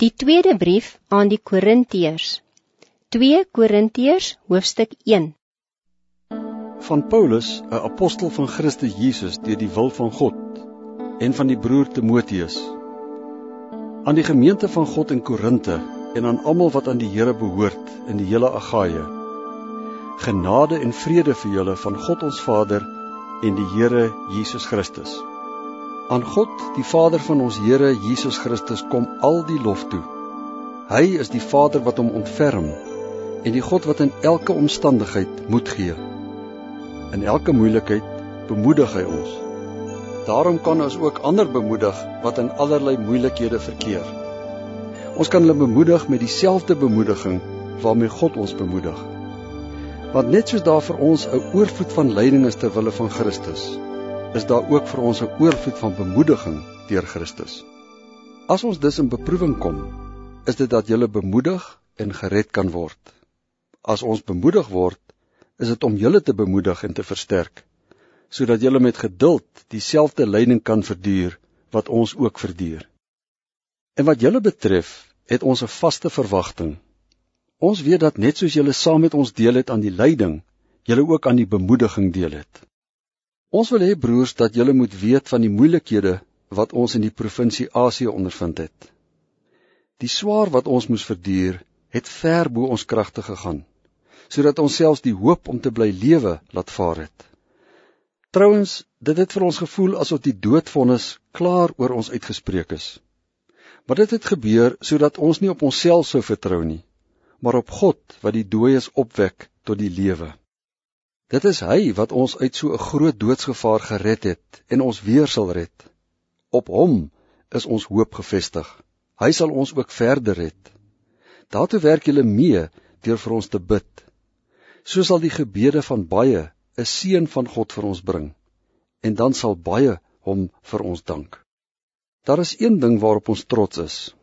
Die tweede brief aan die Korintiërs. 2 Korintiërs hoofstuk 1. Van Paulus, 'n apostel van Christus Jesus deur die wil van God, en van die broer Timoteus. Aan die gemeente van God in Korinte en aan almal wat aan die Here behoort in die hele Agaia. Genade en vrede vir julle van God ons Vader en die Here Jesus Christus. Aan God, die Vader van ons Here Jesus Christus, kom al die lof toe. Hy is die Vader wat hom ontferm en die God wat in elke omstandigheid moed gee. In elke moeilikheid bemoedig hy ons. Daarom kan ons ook ander bemoedig wat in allerlei moeilikhede verkeer. Ons kan hulle bemoedig met dieselfde bemoediging waarmee God ons bemoedig. Want net soos daar vir ons 'n oorvloed van lyding is ter wille van Christus, is daar ook vir ons 'n oorvloed van bemoediging deur Christus. As ons dus in beproewing kom, is dit dat julle bemoedig en gered kan word. As ons bemoedig word, is dit om julle te bemoedig en te versterk, sodat julle met geduld dieselfde lyding kan verduur wat ons ook verduur. En wat julle betref, het ons 'n vaste verwagting. Ons weet dat net soos julle saam met ons deel het aan die lyding, julle ook aan die bemoediging deel het. Ons wil hê broers dat julle moet weet van die moeilikhede wat ons in die provinsie Asië ondervind het. Die swaar wat ons moes verduur, het ver bo ons kragte gegaan, sodat ons selfs die hoop om te bly lewe laat vaar het. Trouwens, dit het vir ons gevoel asof die doodvonnis klaar oor ons uitgespreek is. Maar dit het gebeur sodat ons nie op onsself sou vertrou nie, maar op God wat die dooies opwek tot die lewe. Dit is hy wat ons uit so 'n groot doodsgevaar gered het en ons weer sal red. Op hom is ons hoop gefestig. Hy sal ons ook verder red. Daartoe werk julle mee deur vir ons te bid. So sal die gebede van baie 'n seën van God vir ons bring en dan sal baie hom vir ons dank. Daar is een ding waarop ons trots is.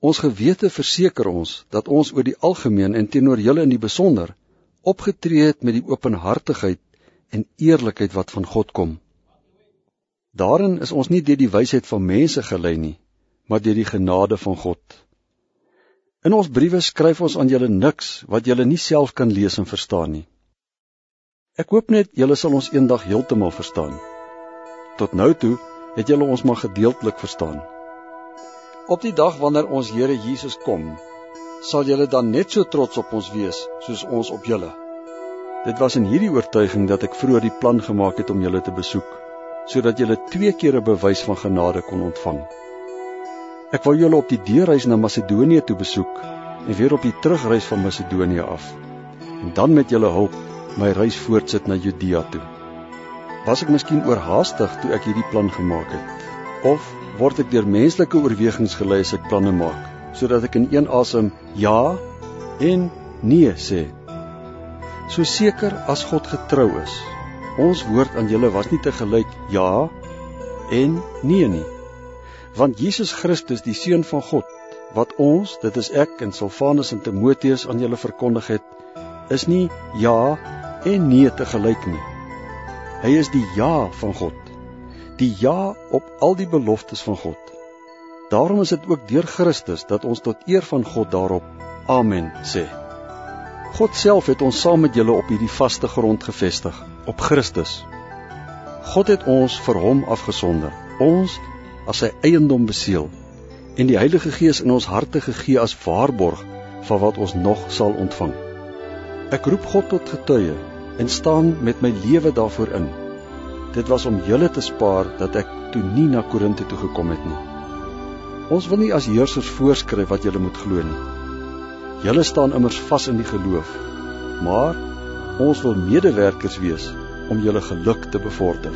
Ons gewete verseker ons dat ons oor die algemeen en teenoor julle in die besonder opgetree het met die openhartigheid en eerlikheid wat van God kom. Daarin is ons nie deur die wysheid van mense gelei nie, maar deur die genade van God. In ons briewe skryf ons aan julle niks wat julle nie self kan lees en verstaan nie. Ek hoop net julle sal ons eendag heeltemal verstaan. Tot nou toe het julle ons maar gedeeltelik verstaan. Op die dag wanneer ons Here Jesus kom, sal julle dan net so trots op ons wees soos ons op julle. Dit was in hierdie oortuiging dat ek vroeër die plan gemaak het om julle te besoek, sodat julle twee keer 'n bewys van genade kon ontvang. Ek wou julle op die deurreis na Macedonië toe besoek en weer op die terugreis van Macedonië af. En dan met julle hulp my reis voortsit na Judea toe. Was ek miskien oorhaastig toe ek hierdie plan gemaak het? Of word ek deur menslike oorwegings gelei as ek planne maak? Sodat ek in een asem ja en nee sê. So seker as God getrou is. Ons woord aan julle was nie te gelyk ja en nee nie. Want Jesus Christus, die seun van God, wat ons, dit is ek en Silvanus en Timoteus aan julle verkondig het, is nie ja en nee te gelyk nie. Hy is die ja van God. Die ja op al die beloftes van God. Daarom is dit ook deur Christus dat ons tot eer van God daarop amen sê. God self het ons saam met julle op hierdie vaste grond gevestig, op Christus. God het ons vir hom afgesonder, ons as sy eiendom beseël en die Heilige Gees in ons harte gegee as waarborg van wat ons nog sal ontvang. Ek roep God tot getuie en staan met my lewe daarvoor in. Dit was om julle te spaar dat ek toe nie na Korinte toe gekom het nie. Ons wil nie as heersers voorskryf wat julle moet glo nie. Julle staan immers vas in die geloof. Maar ons wil medewerkers wees om julle geluk te bevorder.